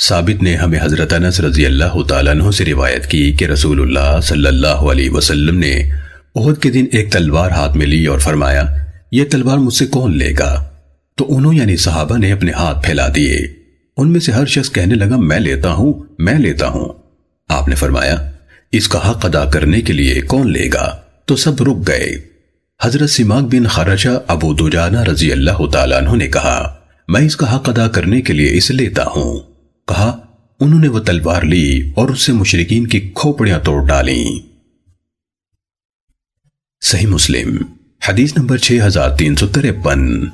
ثابت نے ہمیں حضرت انس رضی اللہ تعالیٰ عنہ سے روایت کی کہ رسول اللہ صلی اللہ علیہ وسلم نے احد کے دن ایک تلوار ہاتھ میں لی اور فرمایا، یہ تلوار مجھ سے کون لے گا؟ تو انہوں یعنی صحابہ نے اپنے ہاتھ پھیلا دیے۔ ان میں سے ہر شخص کہنے لگا، میں لیتا ہوں، میں لیتا ہوں۔ آپ نے فرمایا، اس کا حق ادا کرنے کے لیے کون لے گا؟ تو سب رک گئے۔ حضرت سماغ بن خرجہ ابو دجانہ رضی اللہ تعالیٰ عنہ نے کہا، میں اس کا حق ادا کرنے کے لیے اس لیتا ہوں۔ کہا، انہوں نے وہ تلوار لی اور اس سے مشرقین کی کھوپڑیاں توڑ ڈالیں۔ صحیح مسلم، حدیث نمبر 6353